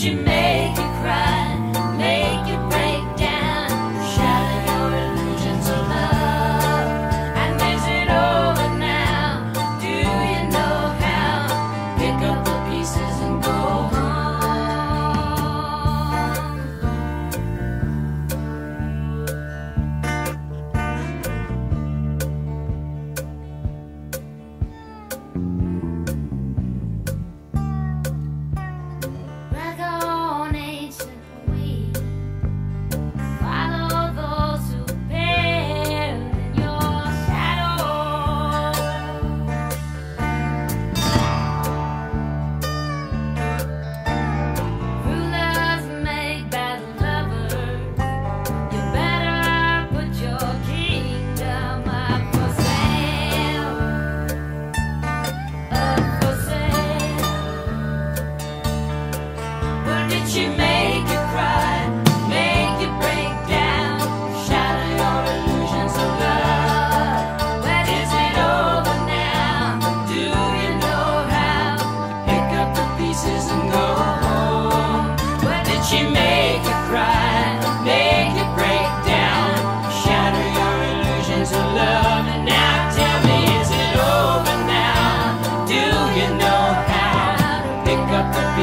she make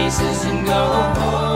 pieces and go home.